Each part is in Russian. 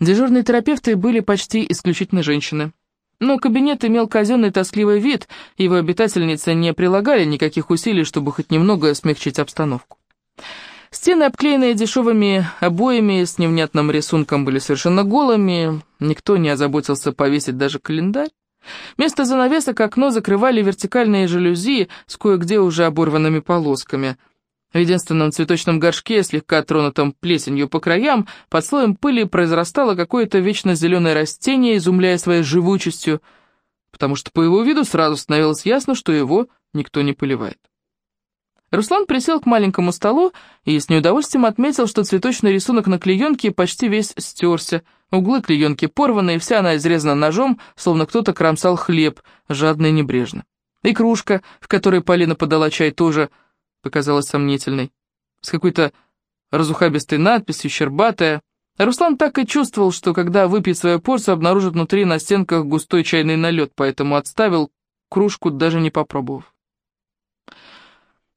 Дежурные терапевты были почти исключительно женщины. Но кабинет имел казенный тоскливый вид, его обитательницы не прилагали никаких усилий, чтобы хоть немного смягчить обстановку. Стены, обклеенные дешевыми обоями с невнятным рисунком, были совершенно голыми, никто не озаботился повесить даже календарь. Вместо занавесок окно закрывали вертикальные жалюзи с кое-где уже оборванными полосками – в единственном цветочном горшке, слегка тронутом плесенью по краям, под слоем пыли произрастало какое-то вечно зеленое растение, изумляя своей живучестью, потому что по его виду сразу становилось ясно, что его никто не поливает. Руслан присел к маленькому столу и с неудовольствием отметил, что цветочный рисунок на клеенке почти весь стерся, углы клеенки порваны, и вся она изрезана ножом, словно кто-то кромсал хлеб, жадно и небрежно. И кружка, в которой Полина подала чай, тоже показалась сомнительной. С какой-то разухабистой надписью, щербатая. Руслан так и чувствовал, что когда выпьет свою порцию, обнаружит внутри на стенках густой чайный налет, поэтому отставил кружку, даже не попробовав.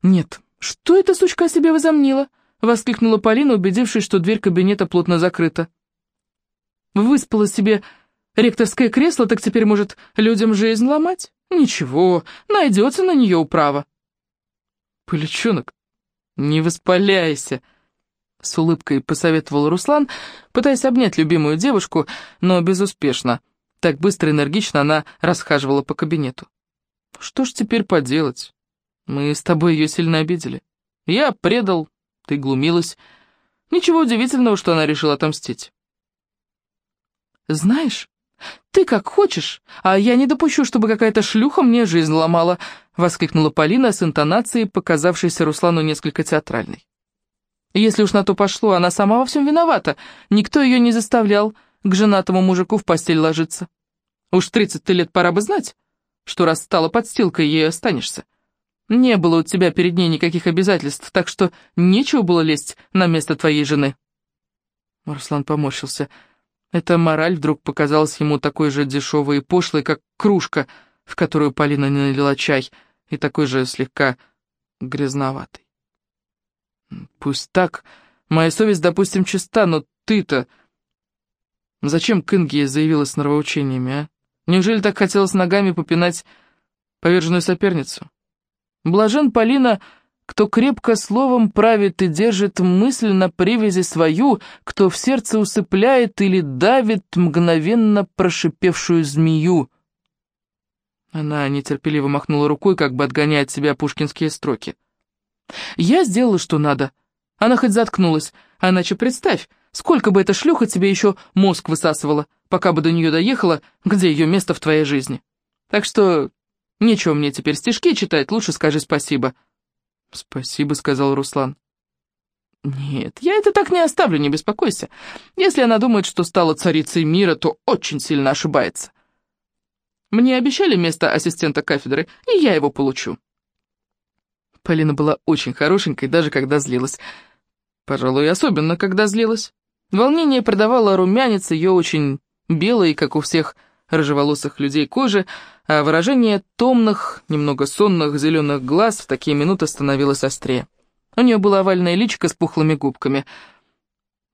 «Нет, что эта сучка себе возомнила?» — воскликнула Полина, убедившись, что дверь кабинета плотно закрыта. «Выспала себе ректорское кресло, так теперь может людям жизнь ломать? Ничего, найдется на нее управа». «Пылечонок, не воспаляйся!» С улыбкой посоветовал Руслан, пытаясь обнять любимую девушку, но безуспешно. Так быстро и энергично она расхаживала по кабинету. «Что ж теперь поделать? Мы с тобой ее сильно обидели. Я предал, ты глумилась. Ничего удивительного, что она решила отомстить». «Знаешь, ты как хочешь, а я не допущу, чтобы какая-то шлюха мне жизнь ломала», — воскликнула Полина с интонацией, показавшейся Руслану несколько театральной. «Если уж на то пошло, она сама во всем виновата. Никто ее не заставлял к женатому мужику в постель ложиться. Уж тридцать лет пора бы знать, что раз стала подстилкой, ей останешься. Не было у тебя перед ней никаких обязательств, так что нечего было лезть на место твоей жены». Руслан поморщился. Эта мораль вдруг показалась ему такой же дешевой и пошлой, как кружка — в которую Полина не налила чай, и такой же слегка грязноватый. Пусть так, моя совесть, допустим, чиста, но ты-то... Зачем к Инге заявилась с нравоучениями, а? Неужели так хотелось ногами попинать поверженную соперницу? Блажен Полина, кто крепко словом правит и держит мысль на привязи свою, кто в сердце усыпляет или давит мгновенно прошипевшую змею. Она нетерпеливо махнула рукой, как бы отгоняя от себя пушкинские строки. «Я сделала, что надо. Она хоть заткнулась. А иначе представь, сколько бы эта шлюха тебе еще мозг высасывала, пока бы до нее доехала, где ее место в твоей жизни. Так что нечего мне теперь стишки читать, лучше скажи спасибо». «Спасибо», — сказал Руслан. «Нет, я это так не оставлю, не беспокойся. Если она думает, что стала царицей мира, то очень сильно ошибается». Мне обещали место ассистента кафедры, и я его получу». Полина была очень хорошенькой, даже когда злилась. Пожалуй, особенно, когда злилась. Волнение придавало румянец ее очень белой, как у всех рыжеволосых людей кожи, а выражение томных, немного сонных зеленых глаз в такие минуты становилось острее. У нее было овальное личико с пухлыми губками.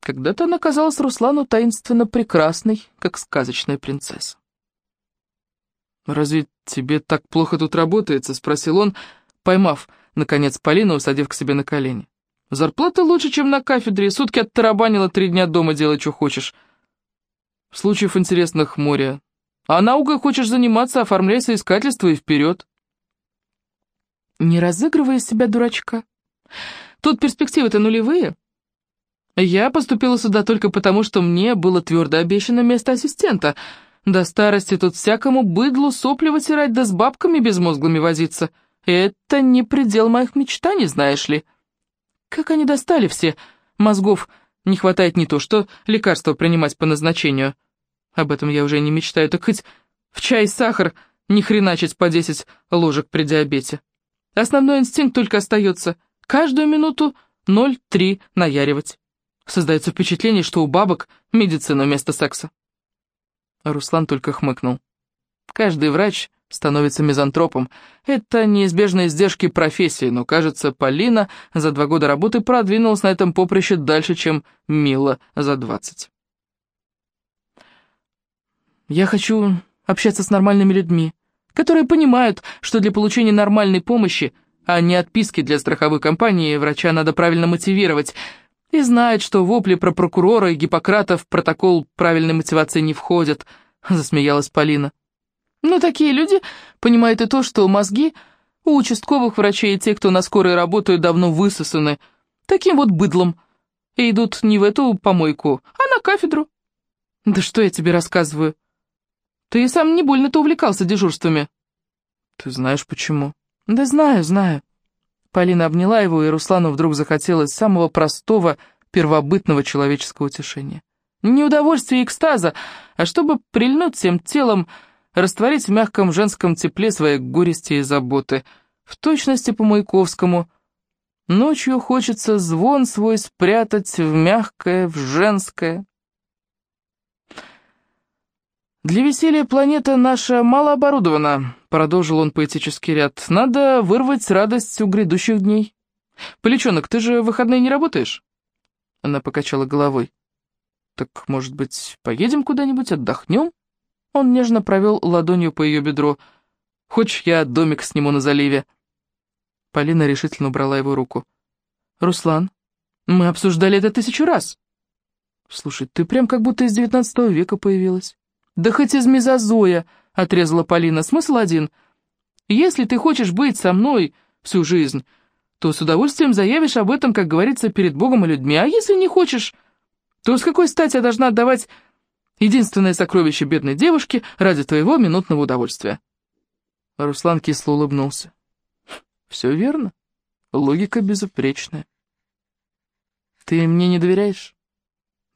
Когда-то она казалась Руслану таинственно прекрасной, как сказочная принцесса. «Разве тебе так плохо тут работается?» — спросил он, поймав, наконец, Полину, усадив к себе на колени. «Зарплата лучше, чем на кафедре, сутки оттарабанила, три дня дома делай, что хочешь. Случаев интересных море. А наукой хочешь заниматься, оформляй соискательство и вперед». «Не разыгрывай себя дурачка. Тут перспективы-то нулевые. Я поступила сюда только потому, что мне было твердо обещано место ассистента — до старости тут всякому быдлу сопли вытирать да с бабками безмозглыми возиться. Это не предел моих мечтаний, знаешь ли. Как они достали все? Мозгов не хватает не то, что лекарства принимать по назначению. Об этом я уже не мечтаю, так хоть в чай сахар не хреначить по 10 ложек при диабете. Основной инстинкт только остается — каждую минуту 0,3 наяривать. Создается впечатление, что у бабок медицина вместо секса. Руслан только хмыкнул. Каждый врач становится мизантропом. Это неизбежные издержки профессии, но, кажется, Полина за два года работы продвинулась на этом поприще дальше, чем Мила за двадцать. Я хочу общаться с нормальными людьми, которые понимают, что для получения нормальной помощи, а не отписки для страховой компании, врача надо правильно мотивировать, и знают, что вопли про прокурора и Гиппократа в протокол правильной мотивации не входят, засмеялась Полина. Но такие люди понимают и то, что мозги у участковых врачей и те, кто на скорой работают, давно высосаны, таким вот быдлом, и идут не в эту помойку, а на кафедру. Да что я тебе рассказываю? Ты сам не больно-то увлекался дежурствами. Ты знаешь почему? Да знаю, знаю. Полина обняла его, и Руслану вдруг захотелось самого простого, первобытного человеческого утешения. Не удовольствия и экстаза, а чтобы прильнуть всем телом, растворить в мягком женском тепле свои горести и заботы. В точности по Маяковскому. Ночью хочется звон свой спрятать в мягкое, в женское. «Для веселья планета наша мало оборудована», — продолжил он поэтический ряд. «Надо вырвать радость у грядущих дней». «Поличонок, ты же в выходные не работаешь?» Она покачала головой. «Так, может быть, поедем куда-нибудь, отдохнем?» Он нежно провел ладонью по ее бедру. «Хочешь, я домик сниму на заливе?» Полина решительно убрала его руку. «Руслан, мы обсуждали это тысячу раз». «Слушай, ты прям как будто из девятнадцатого века появилась». «Да хоть из мезозоя», — отрезала Полина, — «смысл один. Если ты хочешь быть со мной всю жизнь, то с удовольствием заявишь об этом, как говорится, перед Богом и людьми, а если не хочешь, то с какой стати я должна отдавать единственное сокровище бедной девушки ради твоего минутного удовольствия?» Руслан кисло улыбнулся. «Все верно. Логика безупречная. Ты мне не доверяешь?»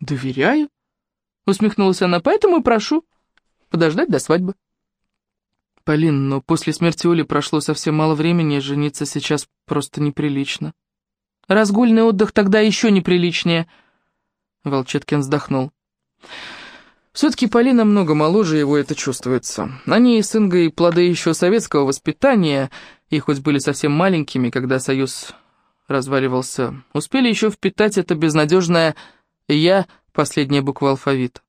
«Доверяю», — усмехнулась она, — «поэтому и прошу подождать до свадьбы». «Полин, но после смерти Оли прошло совсем мало времени, жениться сейчас просто неприлично». «Разгульный отдых тогда еще неприличнее», — Волчеткин вздохнул. Все-таки Полина много моложе его, это чувствуется. Они с Ингой плоды еще советского воспитания, и хоть были совсем маленькими, когда союз разваливался, успели еще впитать это безнадежное «я», последняя буква алфавита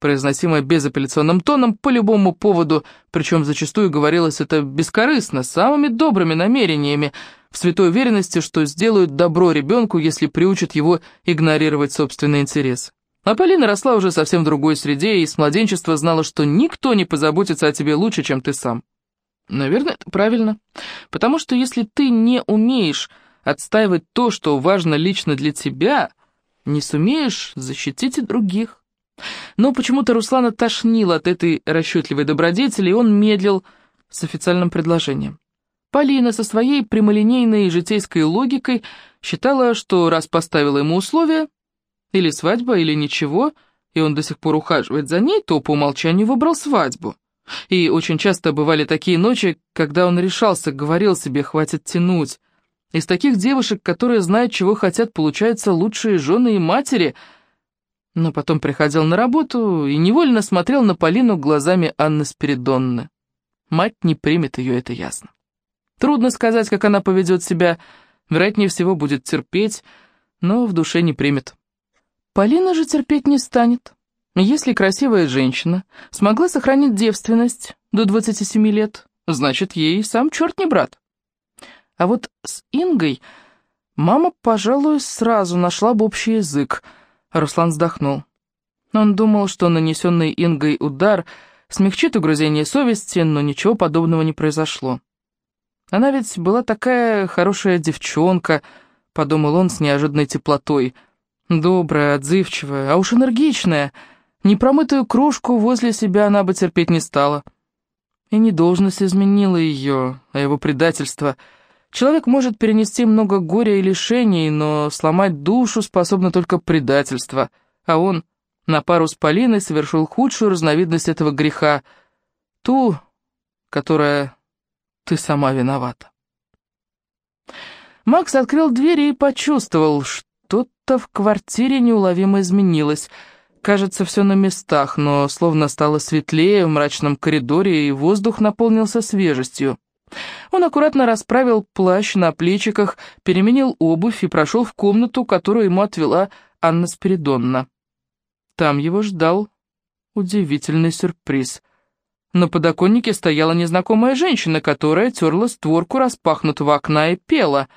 произносимое безапелляционным тоном по любому поводу, причем зачастую говорилось это бескорыстно, самыми добрыми намерениями, в святой уверенности, что сделают добро ребенку, если приучат его игнорировать собственный интерес. А Полина росла уже совсем в другой среде и с младенчества знала, что никто не позаботится о тебе лучше, чем ты сам. Наверное, это правильно, потому что если ты не умеешь отстаивать то, что важно лично для тебя, не сумеешь защитить и других. Но почему-то Руслана тошнило от этой расчетливой добродетели, и он медлил с официальным предложением. Полина со своей прямолинейной житейской логикой считала, что раз поставила ему условия, или свадьба, или ничего, и он до сих пор ухаживает за ней, то по умолчанию выбрал свадьбу. И очень часто бывали такие ночи, когда он решался, говорил себе «хватит тянуть». Из таких девушек, которые знают, чего хотят, получаются лучшие жены и матери – но потом приходил на работу и невольно смотрел на Полину глазами Анны Спиридонны. Мать не примет ее, это ясно. Трудно сказать, как она поведет себя, вероятнее всего будет терпеть, но в душе не примет. Полина же терпеть не станет. Если красивая женщина смогла сохранить девственность до 27 лет, значит, ей сам черт не брат. А вот с Ингой мама, пожалуй, сразу нашла бы общий язык — Руслан вздохнул. Он думал, что нанесенный Ингой удар смягчит угрызение совести, но ничего подобного не произошло. Она ведь была такая хорошая девчонка, подумал он с неожиданной теплотой. Добрая, отзывчивая, а уж энергичная. Непромытую кружку возле себя она бы терпеть не стала. И не должность изменила ее, а его предательство — Человек может перенести много горя и лишений, но сломать душу способно только предательство, а он на пару с Полиной совершил худшую разновидность этого греха, ту, которая ты сама виновата. Макс открыл дверь и почувствовал, что-то в квартире неуловимо изменилось. Кажется, все на местах, но словно стало светлее в мрачном коридоре, и воздух наполнился свежестью. Он аккуратно расправил плащ на плечиках, переменил обувь и прошел в комнату, которую ему отвела Анна Спиридонна. Там его ждал Удивительный сюрприз. На подоконнике стояла незнакомая женщина, которая терла створку распахнутого окна и пела.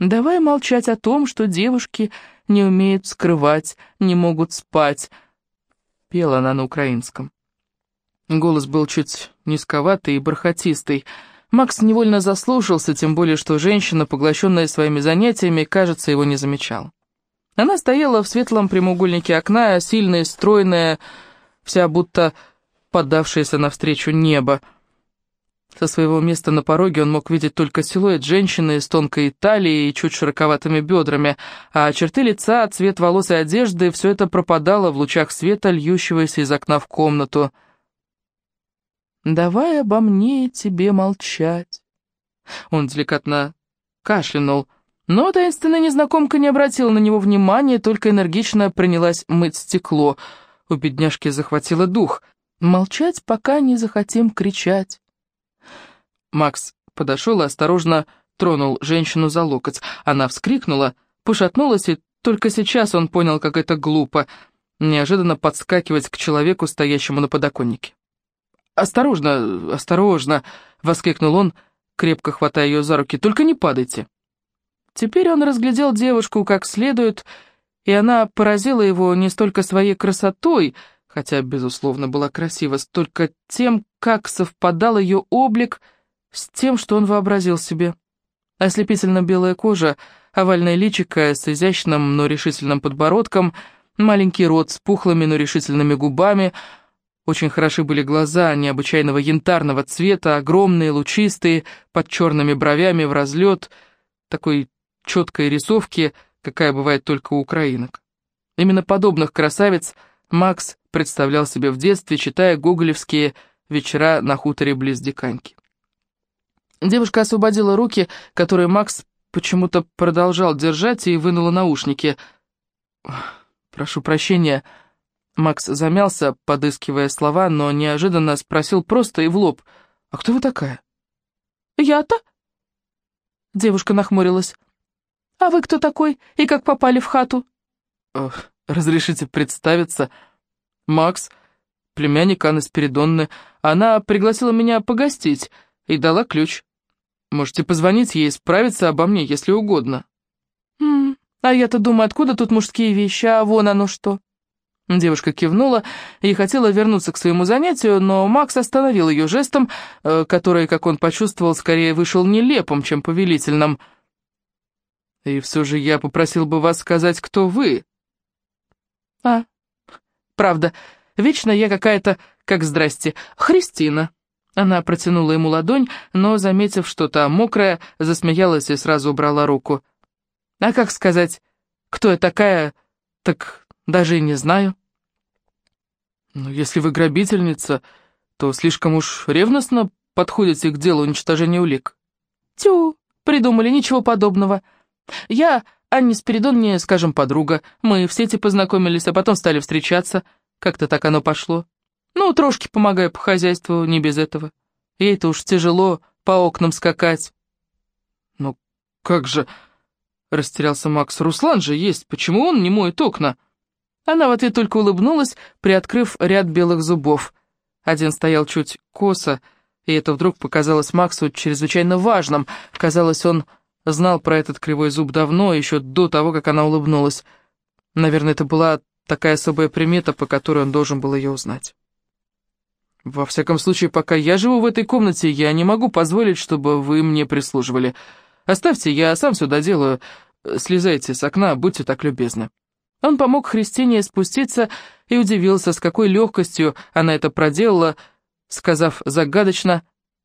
«Давай молчать о том, что девушки не умеют скрывать, не могут спать», — пела она на украинском. Голос был чуть низковатый и бархатистый. Макс невольно заслушался, тем более, что женщина, поглощенная своими занятиями, кажется, его не замечала. Она стояла в светлом прямоугольнике окна, сильная, стройная, вся будто поддавшаяся навстречу небо. Со своего места на пороге он мог видеть только силуэт женщины с тонкой талией и чуть широковатыми бедрами, а черты лица, цвет волос и одежды — все это пропадало в лучах света, льющегося из окна в комнату. «Давай обо мне тебе молчать». Он деликатно кашлянул, но таинственная незнакомка не обратила на него внимания, только энергично принялась мыть стекло. У бедняжки захватило дух — Молчать, пока не захотим кричать. Макс подошел и осторожно тронул женщину за локоть. Она вскрикнула, пошатнулась, и только сейчас он понял, как это глупо, неожиданно подскакивать к человеку, стоящему на подоконнике. «Осторожно, осторожно!» — воскликнул он, крепко хватая ее за руки. «Только не падайте!» Теперь он разглядел девушку как следует, и она поразила его не столько своей красотой, хотя, безусловно, была красива, столько тем, как совпадал ее облик с тем, что он вообразил себе. Ослепительно белая кожа, овальное личико с изящным, но решительным подбородком, маленький рот с пухлыми, но решительными губами. Очень хороши были глаза необычайного янтарного цвета, огромные, лучистые, под черными бровями в разлет, такой четкой рисовки, какая бывает только у украинок. Именно подобных красавиц Макс представлял себе в детстве, читая гоголевские вечера на хуторе близ Диканьки. Девушка освободила руки, которые Макс почему-то продолжал держать, и вынула наушники. «Прошу прощения». Макс замялся, подыскивая слова, но неожиданно спросил просто и в лоб. «А кто вы такая?» «Я-то?» Девушка нахмурилась. «А вы кто такой? И как попали в хату?» «Разрешите представиться?» Макс, племянник Анны Спиридонны. Она пригласила меня погостить и дала ключ. Можете позвонить ей справиться обо мне, если угодно». «М -м, а я-то думаю, откуда тут мужские вещи, а вон оно что». Девушка кивнула и хотела вернуться к своему занятию, но Макс остановил ее жестом, э, который, как он почувствовал, скорее вышел нелепым, чем повелительным. «И все же я попросил бы вас сказать, кто вы». «А, Правда, вечно я какая-то, как здрасте, Христина». Она протянула ему ладонь, но, заметив что-то мокрое, засмеялась и сразу убрала руку. «А как сказать, кто я такая, так даже и не знаю». «Ну, если вы грабительница, то слишком уж ревностно подходите к делу уничтожения улик». «Тю, придумали, ничего подобного. Я Анне Спиридонне, скажем, подруга. Мы в сети познакомились, а потом стали встречаться. Как-то так оно пошло. Ну, трошки помогаю по хозяйству, не без этого. Ей-то уж тяжело по окнам скакать. Ну, как же... Растерялся Макс. Руслан же есть, почему он не моет окна? Она в ответ только улыбнулась, приоткрыв ряд белых зубов. Один стоял чуть косо, и это вдруг показалось Максу чрезвычайно важным. Казалось, он Знал про этот кривой зуб давно, еще до того, как она улыбнулась. Наверное, это была такая особая примета, по которой он должен был ее узнать. «Во всяком случае, пока я живу в этой комнате, я не могу позволить, чтобы вы мне прислуживали. Оставьте, я сам сюда делаю. Слезайте с окна, будьте так любезны». Он помог Христине спуститься и удивился, с какой легкостью она это проделала, сказав загадочно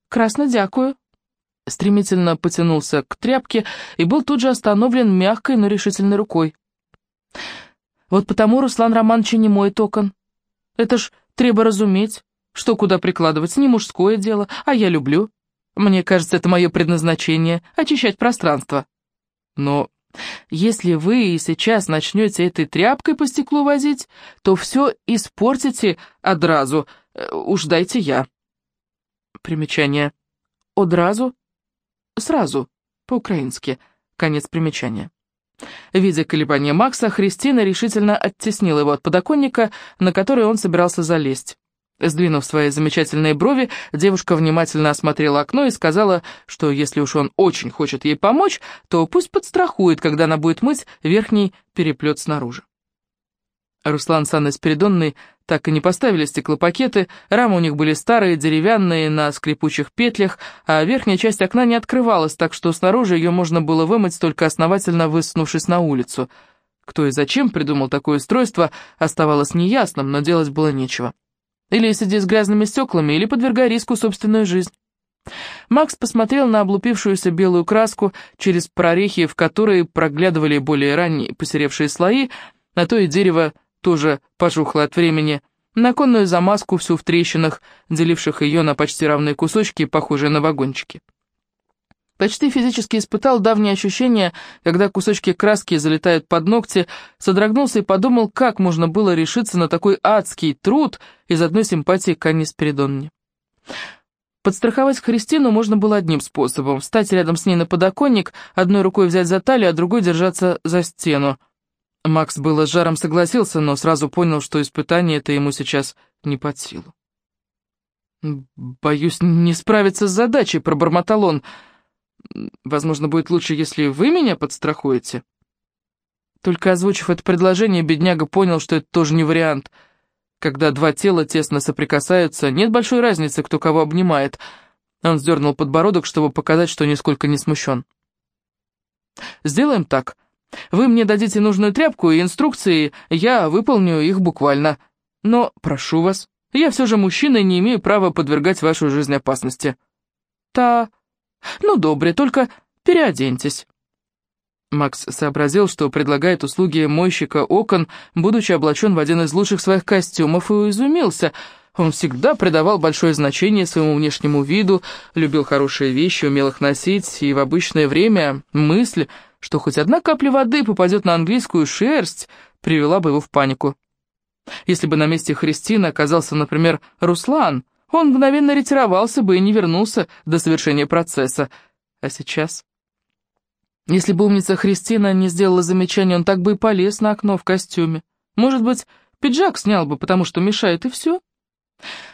«Красно дякую» стремительно потянулся к тряпке и был тут же остановлен мягкой, но решительной рукой. Вот потому Руслан Романович не моет окон. Это ж треба разуметь, что куда прикладывать, не мужское дело, а я люблю. Мне кажется, это мое предназначение — очищать пространство. Но если вы сейчас начнете этой тряпкой по стеклу возить, то все испортите одразу, э, уж дайте я. Примечание. Одразу Сразу, по-украински. Конец примечания. Видя колебания Макса, Христина решительно оттеснила его от подоконника, на который он собирался залезть. Сдвинув свои замечательные брови, девушка внимательно осмотрела окно и сказала, что если уж он очень хочет ей помочь, то пусть подстрахует, когда она будет мыть верхний переплет снаружи. Руслан с Анной Спиридонной так и не поставили стеклопакеты, рамы у них были старые, деревянные, на скрипучих петлях, а верхняя часть окна не открывалась, так что снаружи ее можно было вымыть, только основательно высунувшись на улицу. Кто и зачем придумал такое устройство, оставалось неясным, но делать было нечего. Или сиди с грязными стеклами, или подвергай риску собственную жизнь. Макс посмотрел на облупившуюся белую краску, через прорехи, в которые проглядывали более ранние посеревшие слои, на то и дерево тоже пожухло от времени, на конную замазку всю в трещинах, деливших ее на почти равные кусочки, похожие на вагончики. Почти физически испытал давнее ощущение, когда кусочки краски залетают под ногти, содрогнулся и подумал, как можно было решиться на такой адский труд из одной симпатии к Анне Спиридонне. Подстраховать Христину можно было одним способом — встать рядом с ней на подоконник, одной рукой взять за талию, а другой держаться за стену — Макс было с жаром согласился, но сразу понял, что испытание это ему сейчас не под силу. «Боюсь не справиться с задачей», — пробормотал он. «Возможно, будет лучше, если вы меня подстрахуете». Только озвучив это предложение, бедняга понял, что это тоже не вариант. Когда два тела тесно соприкасаются, нет большой разницы, кто кого обнимает. Он сдернул подбородок, чтобы показать, что нисколько не смущен. «Сделаем так», вы мне дадите нужную тряпку и инструкции, я выполню их буквально. Но, прошу вас, я все же мужчина и не имею права подвергать вашу жизнь опасности. Та... Ну, добре, только переоденьтесь. Макс сообразил, что предлагает услуги мойщика окон, будучи облачен в один из лучших своих костюмов, и изумился. Он всегда придавал большое значение своему внешнему виду, любил хорошие вещи, умел их носить, и в обычное время мысль что хоть одна капля воды попадет на английскую шерсть, привела бы его в панику. Если бы на месте Христины оказался, например, Руслан, он мгновенно ретировался бы и не вернулся до совершения процесса. А сейчас... Если бы умница Христина не сделала замечание, он так бы и полез на окно в костюме. Может быть, пиджак снял бы, потому что мешает, и все.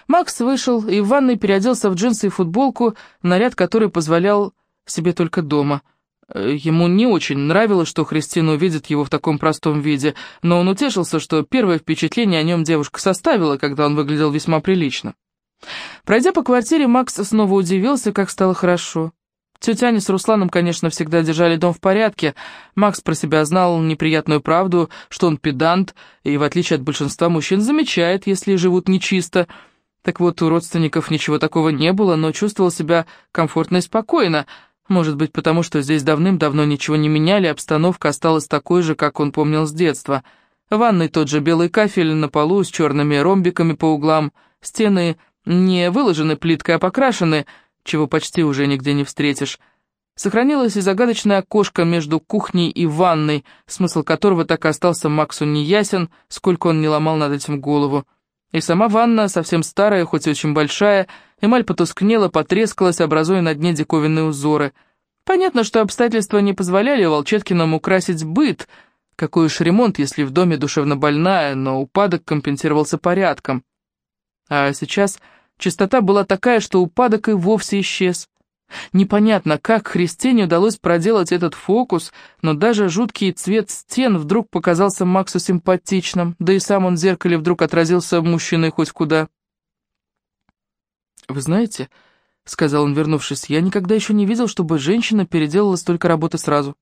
Макс вышел и в ванной переоделся в джинсы и футболку, наряд который позволял себе только дома — Ему не очень нравилось, что Христина увидит его в таком простом виде, но он утешился, что первое впечатление о нем девушка составила, когда он выглядел весьма прилично. Пройдя по квартире, Макс снова удивился, как стало хорошо. Тетя Аня с Русланом, конечно, всегда держали дом в порядке. Макс про себя знал неприятную правду, что он педант, и, в отличие от большинства мужчин, замечает, если живут нечисто. Так вот, у родственников ничего такого не было, но чувствовал себя комфортно и спокойно — может быть, потому что здесь давным-давно ничего не меняли, обстановка осталась такой же, как он помнил с детства. В ванной тот же белый кафель на полу с черными ромбиками по углам, стены не выложены плиткой, а покрашены, чего почти уже нигде не встретишь. Сохранилось и загадочное окошко между кухней и ванной, смысл которого так и остался Максу неясен, сколько он не ломал над этим голову. И сама ванна, совсем старая, хоть и очень большая, эмаль потускнела, потрескалась, образуя на дне диковинные узоры. Понятно, что обстоятельства не позволяли Волчеткинам украсить быт. Какой уж ремонт, если в доме душевно больная, но упадок компенсировался порядком. А сейчас чистота была такая, что упадок и вовсе исчез. Непонятно, как Христине удалось проделать этот фокус, но даже жуткий цвет стен вдруг показался Максу симпатичным, да и сам он в зеркале вдруг отразился мужчиной хоть куда. «Вы знаете, — сказал он, вернувшись, — я никогда еще не видел, чтобы женщина переделала столько работы сразу».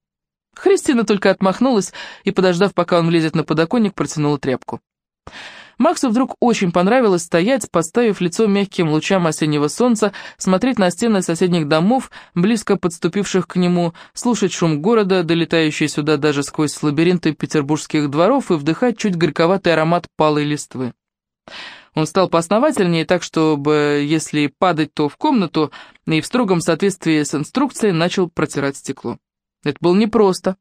Христина только отмахнулась и, подождав, пока он влезет на подоконник, протянула тряпку. Максу вдруг очень понравилось стоять, поставив лицо мягким лучам осеннего солнца, смотреть на стены соседних домов, близко подступивших к нему, слушать шум города, долетающий сюда даже сквозь лабиринты петербургских дворов, и вдыхать чуть горьковатый аромат палой листвы. Он стал поосновательнее, так чтобы, если падать, то в комнату, и в строгом соответствии с инструкцией начал протирать стекло. Это было непросто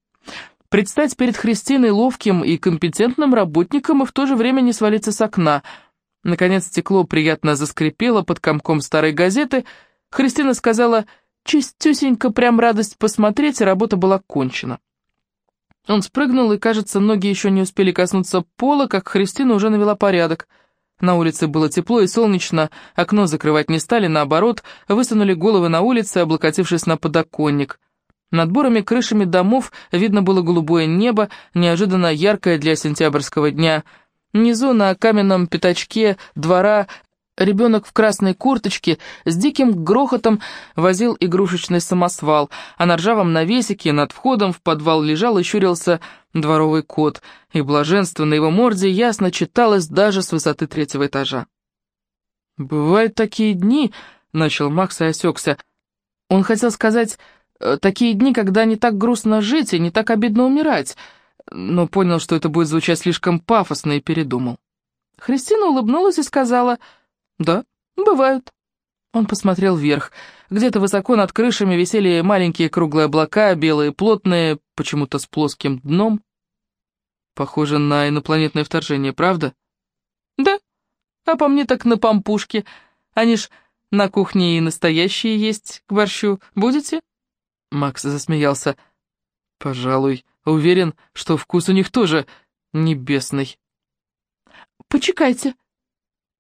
предстать перед Христиной ловким и компетентным работником и в то же время не свалиться с окна. Наконец стекло приятно заскрипело под комком старой газеты. Христина сказала «Чистюсенько, прям радость посмотреть», и работа была кончена. Он спрыгнул, и, кажется, ноги еще не успели коснуться пола, как Христина уже навела порядок. На улице было тепло и солнечно, окно закрывать не стали, наоборот, высунули головы на улице, облокотившись на подоконник. Над бурыми крышами домов видно было голубое небо, неожиданно яркое для сентябрьского дня. Внизу на каменном пятачке двора Ребенок в красной курточке с диким грохотом возил игрушечный самосвал, а на ржавом навесике над входом в подвал лежал и щурился дворовый кот, и блаженство на его морде ясно читалось даже с высоты третьего этажа. «Бывают такие дни», — начал Макс и осекся. Он хотел сказать, «Э, «такие дни, когда не так грустно жить и не так обидно умирать», но понял, что это будет звучать слишком пафосно, и передумал. Христина улыбнулась и сказала... «Да, бывают». Он посмотрел вверх. Где-то высоко над крышами висели маленькие круглые облака, белые, плотные, почему-то с плоским дном. Похоже на инопланетное вторжение, правда? Да, а по мне так на пампушке. Они ж на кухне и настоящие есть к борщу. Будете? Макс засмеялся. Пожалуй, уверен, что вкус у них тоже небесный. «Почекайте»,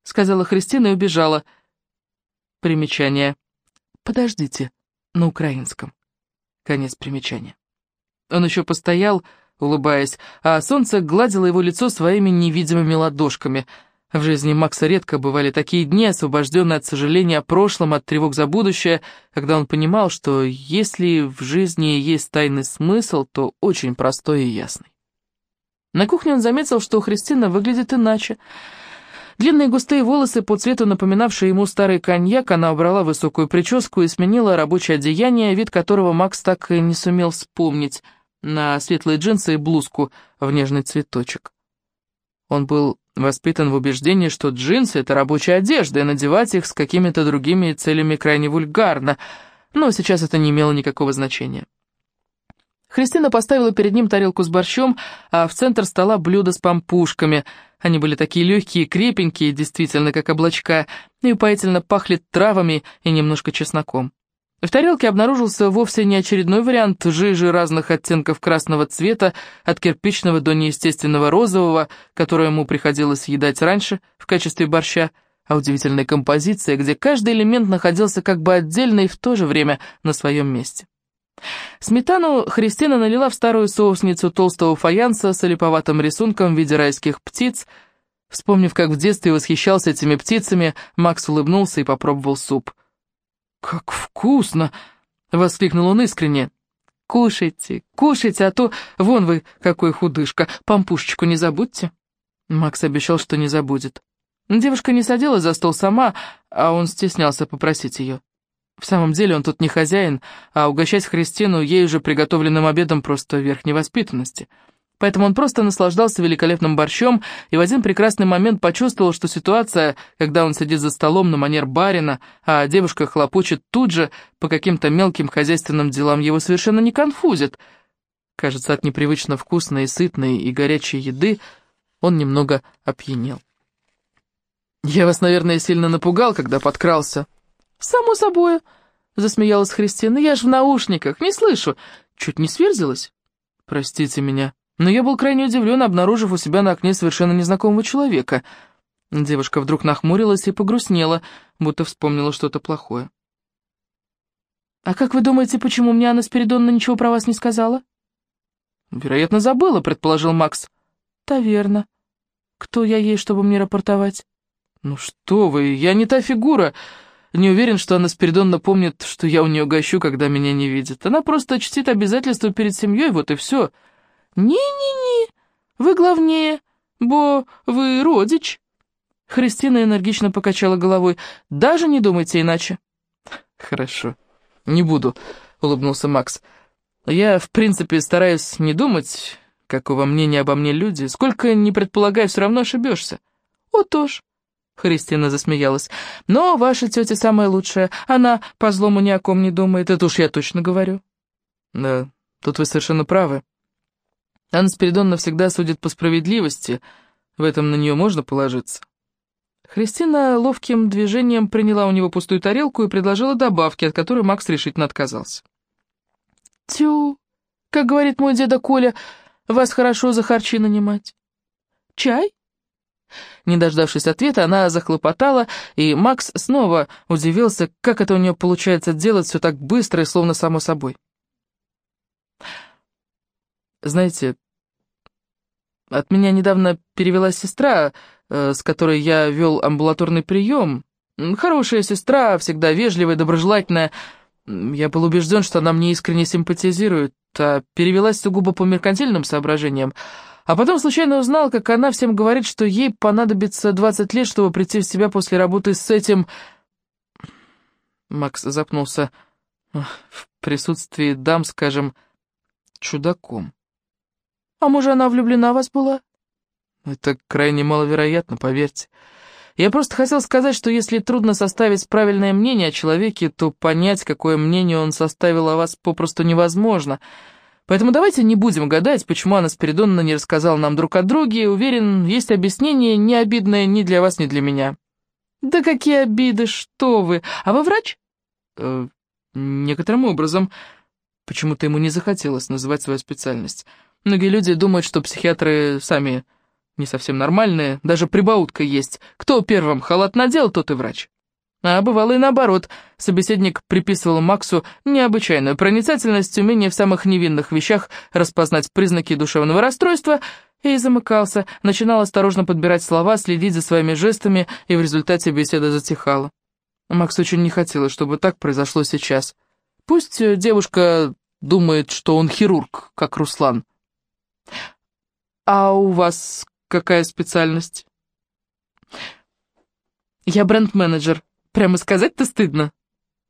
сказала Христина и убежала. Примечание. Подождите, на украинском. Конец примечания. Он еще постоял, улыбаясь, а солнце гладило его лицо своими невидимыми ладошками. В жизни Макса редко бывали такие дни, освобожденные от сожаления о прошлом, от тревог за будущее, когда он понимал, что если в жизни есть тайный смысл, то очень простой и ясный. На кухне он заметил, что Христина выглядит иначе. Длинные густые волосы, по цвету напоминавшие ему старый коньяк, она убрала высокую прическу и сменила рабочее одеяние, вид которого Макс так и не сумел вспомнить, на светлые джинсы и блузку в нежный цветочек. Он был воспитан в убеждении, что джинсы — это рабочая одежда, и надевать их с какими-то другими целями крайне вульгарно, но сейчас это не имело никакого значения. Христина поставила перед ним тарелку с борщом, а в центр стола блюдо с пампушками — они были такие легкие, крепенькие, действительно, как облачка, и упоительно пахли травами и немножко чесноком. В тарелке обнаружился вовсе не очередной вариант жижи разных оттенков красного цвета, от кирпичного до неестественного розового, которое ему приходилось едать раньше в качестве борща, а удивительная композиция, где каждый элемент находился как бы отдельно и в то же время на своем месте. Сметану Христина налила в старую соусницу толстого фаянса с олиповатым рисунком в виде райских птиц. Вспомнив, как в детстве восхищался этими птицами, Макс улыбнулся и попробовал суп. «Как вкусно!» — воскликнул он искренне. «Кушайте, кушайте, а то вон вы какой худышка, пампушечку не забудьте». Макс обещал, что не забудет. Девушка не садилась за стол сама, а он стеснялся попросить ее. В самом деле он тут не хозяин, а угощать Христину ей уже приготовленным обедом просто верх невоспитанности. Поэтому он просто наслаждался великолепным борщом и в один прекрасный момент почувствовал, что ситуация, когда он сидит за столом на манер барина, а девушка хлопочет тут же по каким-то мелким хозяйственным делам, его совершенно не конфузит. Кажется, от непривычно вкусной, сытной и горячей еды он немного опьянел. «Я вас, наверное, сильно напугал, когда подкрался», «Само собой», — засмеялась Христина, — «я ж в наушниках, не слышу. Чуть не сверзилась?» «Простите меня, но я был крайне удивлен, обнаружив у себя на окне совершенно незнакомого человека». Девушка вдруг нахмурилась и погрустнела, будто вспомнила что-то плохое. «А как вы думаете, почему мне Анна Спиридоновна ничего про вас не сказала?» «Вероятно, забыла», — предположил Макс. «Да верно. Кто я ей, чтобы мне рапортовать?» «Ну что вы, я не та фигура. Не уверен, что она Спиридонна помнит, что я у нее гощу, когда меня не видит. Она просто чтит обязательства перед семьей, вот и все. «Не-не-не, вы главнее, бо вы родич». Христина энергично покачала головой. «Даже не думайте иначе». «Хорошо, не буду», — улыбнулся Макс. «Я, в принципе, стараюсь не думать, какого мнения обо мне люди. Сколько не предполагай, все равно ошибешься». «О, тоже. Христина засмеялась. «Но ваша тетя самая лучшая. Она по злому ни о ком не думает, это уж я точно говорю». «Да, тут вы совершенно правы. Анна Спиридоновна всегда судит по справедливости. В этом на нее можно положиться». Христина ловким движением приняла у него пустую тарелку и предложила добавки, от которой Макс решительно отказался. «Тю, как говорит мой деда Коля, вас хорошо за харчи нанимать. Чай?» Не дождавшись ответа, она захлопотала, и Макс снова удивился, как это у нее получается делать все так быстро и словно само собой. «Знаете, от меня недавно перевела сестра, э, с которой я вел амбулаторный прием. Хорошая сестра, всегда вежливая, доброжелательная. Я был убежден, что она мне искренне симпатизирует, а перевелась сугубо по меркантильным соображениям. А потом случайно узнал, как она всем говорит, что ей понадобится 20 лет, чтобы прийти в себя после работы с этим... Макс запнулся в присутствии дам, скажем, чудаком. А может, она влюблена в вас была? Это крайне маловероятно, поверьте. Я просто хотел сказать, что если трудно составить правильное мнение о человеке, то понять, какое мнение он составил о вас, попросту невозможно — Поэтому давайте не будем гадать, почему она Спиридоновна не рассказала нам друг о друге. Уверен, есть объяснение, не обидное ни для вас, ни для меня. Да какие обиды, что вы. А вы врач? Э, некоторым образом. Почему-то ему не захотелось называть свою специальность. Многие люди думают, что психиатры сами не совсем нормальные, даже прибаутка есть. Кто первым халат надел, тот и врач. А бывало и наоборот. Собеседник приписывал Максу необычайную проницательность, умение в самых невинных вещах распознать признаки душевного расстройства и замыкался, начинал осторожно подбирать слова, следить за своими жестами, и в результате беседа затихала. Макс очень не хотелось, чтобы так произошло сейчас. Пусть э, девушка думает, что он хирург, как Руслан. «А у вас какая специальность?» «Я бренд-менеджер», Прямо сказать-то стыдно.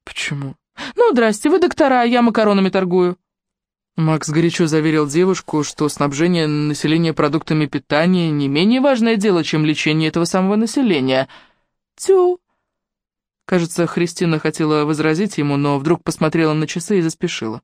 Почему? Ну, здрасте, вы доктора, а я макаронами торгую. Макс горячо заверил девушку, что снабжение населения продуктами питания не менее важное дело, чем лечение этого самого населения. Тю. Кажется, Христина хотела возразить ему, но вдруг посмотрела на часы и заспешила.